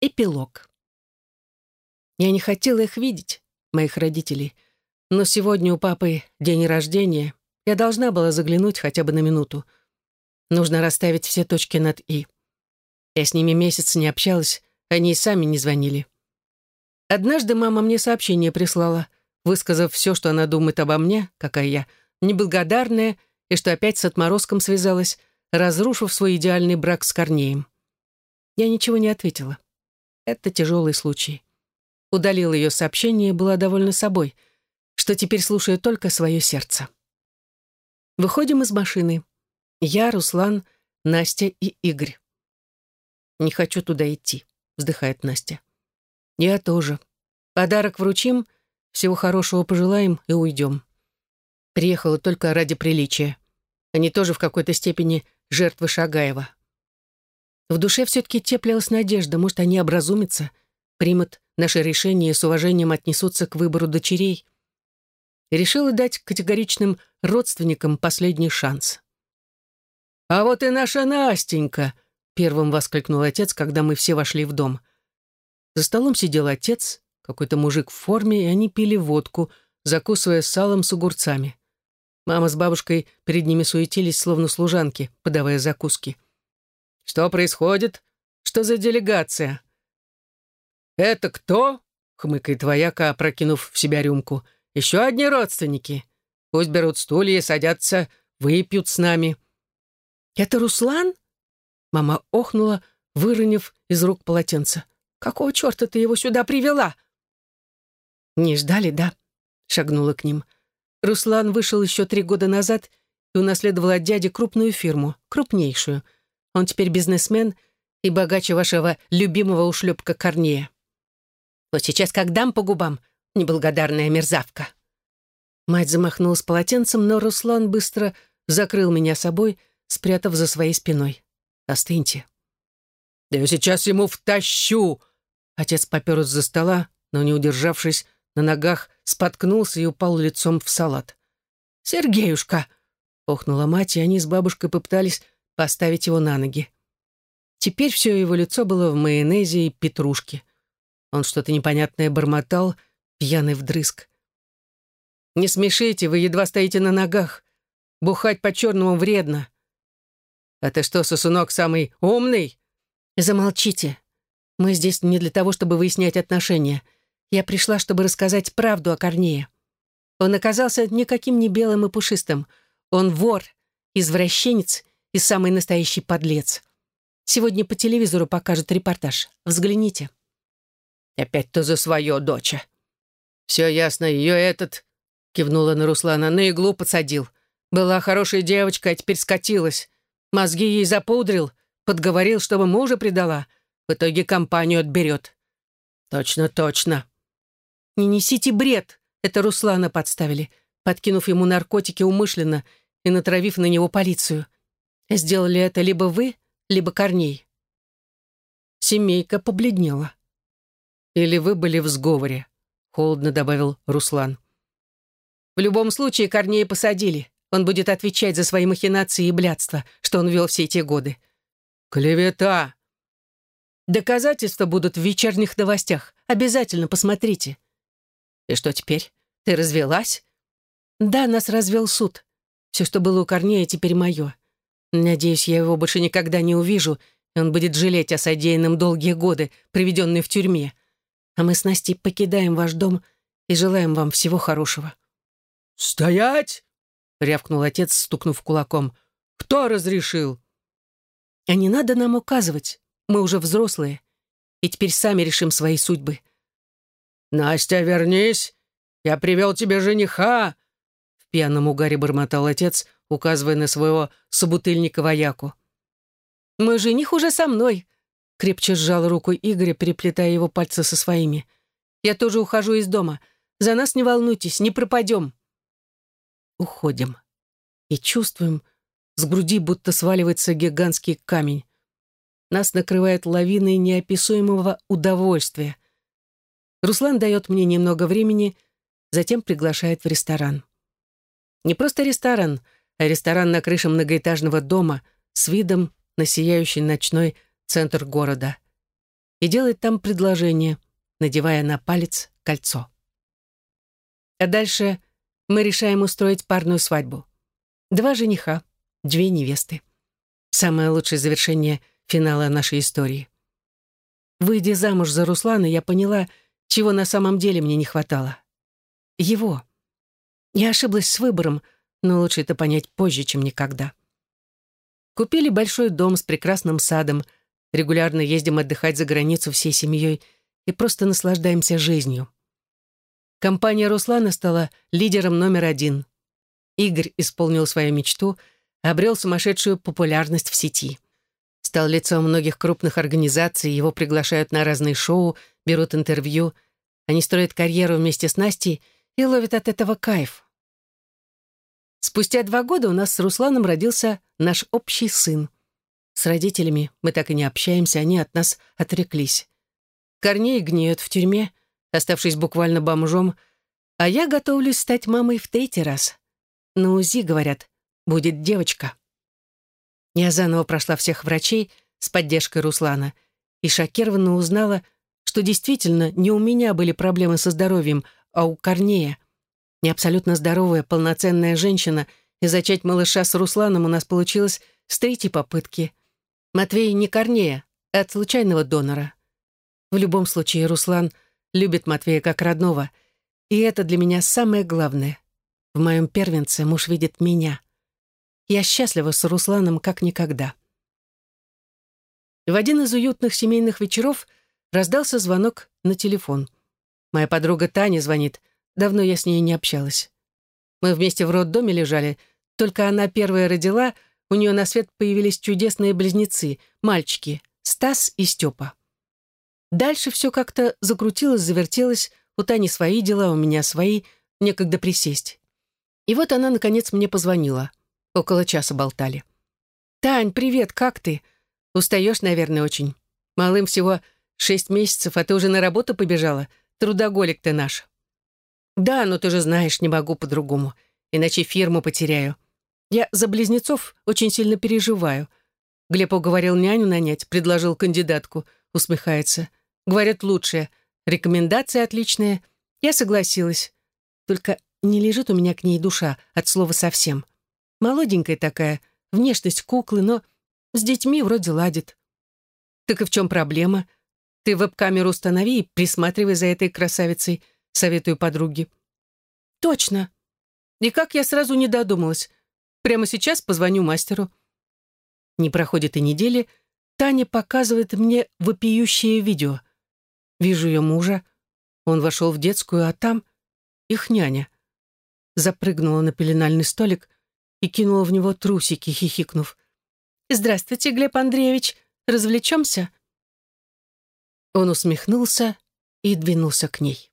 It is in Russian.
Эпилог. Я не хотела их видеть, моих родителей, но сегодня у папы день рождения, я должна была заглянуть хотя бы на минуту. Нужно расставить все точки над «и». Я с ними месяц не общалась, они и сами не звонили. Однажды мама мне сообщение прислала, высказав все, что она думает обо мне, какая я неблагодарная, и что опять с отморозком связалась, разрушив свой идеальный брак с Корнеем. Я ничего не ответила. Это тяжелый случай. Удалила ее сообщение и была довольна собой, что теперь слушаю только свое сердце. Выходим из машины. Я, Руслан, Настя и Игорь. «Не хочу туда идти», — вздыхает Настя. «Я тоже. Подарок вручим, всего хорошего пожелаем и уйдем. Приехала только ради приличия. Они тоже в какой-то степени жертвы Шагаева. В душе все-таки теплилась надежда, может, они образумятся, примут наше решение и с уважением отнесутся к выбору дочерей. И решила дать категоричным родственникам последний шанс. «А вот и наша Настенька!» — первым воскликнул отец, когда мы все вошли в дом. За столом сидел отец, какой-то мужик в форме, и они пили водку, закусывая салом с огурцами. Мама с бабушкой перед ними суетились, словно служанки, подавая закуски. «Что происходит? Что за делегация?» «Это кто?» — хмыкает вояка, опрокинув в себя рюмку. «Еще одни родственники. Пусть берут стулья и садятся, выпьют с нами». «Это Руслан?» Мама охнула, выронив из рук полотенце. «Какого черта ты его сюда привела?» «Не ждали, да?» — шагнула к ним. Руслан вышел еще три года назад и унаследовал от дяди крупную фирму, крупнейшую. Он теперь бизнесмен и богаче вашего любимого ушлепка Корнея. Вот сейчас как дам по губам, неблагодарная мерзавка. Мать замахнулась полотенцем, но Руслан быстро закрыл меня собой, спрятав за своей спиной. «Остыньте». «Да я сейчас ему втащу!» Отец попер из-за стола, но, не удержавшись, на ногах споткнулся и упал лицом в салат. «Сергеюшка!» — охнула мать, и они с бабушкой попытались поставить его на ноги. Теперь все его лицо было в майонезе и петрушке. Он что-то непонятное бормотал, пьяный вдрызг. «Не смешите, вы едва стоите на ногах. Бухать по-черному вредно». «А ты что, сосунок, самый умный?» «Замолчите. Мы здесь не для того, чтобы выяснять отношения. Я пришла, чтобы рассказать правду о Корнее. Он оказался никаким не белым и пушистым. Он вор, извращенец и самый настоящий подлец. Сегодня по телевизору покажут репортаж. Взгляните. Опять-то за свое, доча. Все ясно, ее этот, кивнула на Руслана, на иглу подсадил. Была хорошая девочка, а теперь скатилась. Мозги ей запудрил, подговорил, чтобы мужа предала. В итоге компанию отберет. Точно, точно. «Не несите бред!» Это Руслана подставили, подкинув ему наркотики умышленно и натравив на него полицию. Сделали это либо вы, либо Корней. Семейка побледнела. «Или вы были в сговоре», — холодно добавил Руслан. «В любом случае Корнея посадили. Он будет отвечать за свои махинации и блядство, что он вел все эти годы». «Клевета!» «Доказательства будут в вечерних новостях. Обязательно посмотрите. «И что теперь? Ты развелась?» «Да, нас развел суд. Все, что было у Корнея, теперь мое. Надеюсь, я его больше никогда не увижу, и он будет жалеть о содеянном долгие годы, проведенные в тюрьме. А мы с Настей покидаем ваш дом и желаем вам всего хорошего». «Стоять!» — рявкнул отец, стукнув кулаком. «Кто разрешил?» «А не надо нам указывать. Мы уже взрослые, и теперь сами решим свои судьбы. «Настя, вернись! Я привел тебе жениха!» В пьяном угаре бормотал отец, указывая на своего собутыльника-вояку. «Мой жених уже со мной!» Крепче сжал руку Игоря, переплетая его пальцы со своими. «Я тоже ухожу из дома. За нас не волнуйтесь, не пропадем!» Уходим. И чувствуем, с груди будто сваливается гигантский камень. Нас накрывает лавиной неописуемого удовольствия — Руслан дает мне немного времени, затем приглашает в ресторан. Не просто ресторан, ресторан на крыше многоэтажного дома с видом на сияющий ночной центр города. и делает там предложение, надевая на палец кольцо. А дальше мы решаем устроить парную свадьбу. Два жениха, две невесты. Самое лучшее завершение финала нашей истории. Выйдя замуж за Руслана, я поняла, чего на самом деле мне не хватало. Его. Я ошиблась с выбором, но лучше это понять позже, чем никогда. Купили большой дом с прекрасным садом, регулярно ездим отдыхать за границу всей семьей и просто наслаждаемся жизнью. Компания Руслана стала лидером номер один. Игорь исполнил свою мечту, обрел сумасшедшую популярность в сети. Стал лицом многих крупных организаций, его приглашают на разные шоу, берут интервью. Они строят карьеру вместе с Настей и ловят от этого кайф. Спустя два года у нас с Русланом родился наш общий сын. С родителями мы так и не общаемся, они от нас отреклись. Корней гниет в тюрьме, оставшись буквально бомжом, а я готовлюсь стать мамой в третий раз. На УЗИ, говорят, будет девочка. Я заново прошла всех врачей с поддержкой Руслана и шокированно узнала, что действительно не у меня были проблемы со здоровьем, а у Корнея — не абсолютно здоровая, полноценная женщина, и зачать малыша с Русланом у нас получилось с третьей попытки. Матвей не Корнея, а от случайного донора. В любом случае, Руслан любит Матвея как родного, и это для меня самое главное. В моем первенце муж видит меня. Я счастлива с Русланом как никогда. В один из уютных семейных вечеров раздался звонок на телефон. Моя подруга Таня звонит, Давно я с ней не общалась. Мы вместе в роддоме лежали. Только она первая родила, у нее на свет появились чудесные близнецы, мальчики, Стас и Степа. Дальше все как-то закрутилось, завертелось, у Тани свои дела, у меня свои, некогда присесть. И вот она, наконец, мне позвонила. Около часа болтали. «Тань, привет, как ты? Устаешь, наверное, очень. Малым всего шесть месяцев, а ты уже на работу побежала. Трудоголик ты наш». «Да, но ты же знаешь, не могу по-другому, иначе фирму потеряю. Я за близнецов очень сильно переживаю. Глеб уговорил няню нанять, предложил кандидатку, усмехается. Говорят, лучшая, рекомендация отличная. Я согласилась. Только не лежит у меня к ней душа, от слова совсем. Молоденькая такая, внешность куклы, но с детьми вроде ладит. Так и в чем проблема? Ты веб-камеру установи и присматривай за этой красавицей — советую подруге. Точно. И как я сразу не додумалась. Прямо сейчас позвоню мастеру. Не проходит и недели, Таня показывает мне вопиющее видео. Вижу ее мужа. Он вошел в детскую, а там их няня. Запрыгнула на пеленальный столик и кинула в него трусики, хихикнув. «Здравствуйте, Глеб Андреевич. Развлечемся?» Он усмехнулся и двинулся к ней.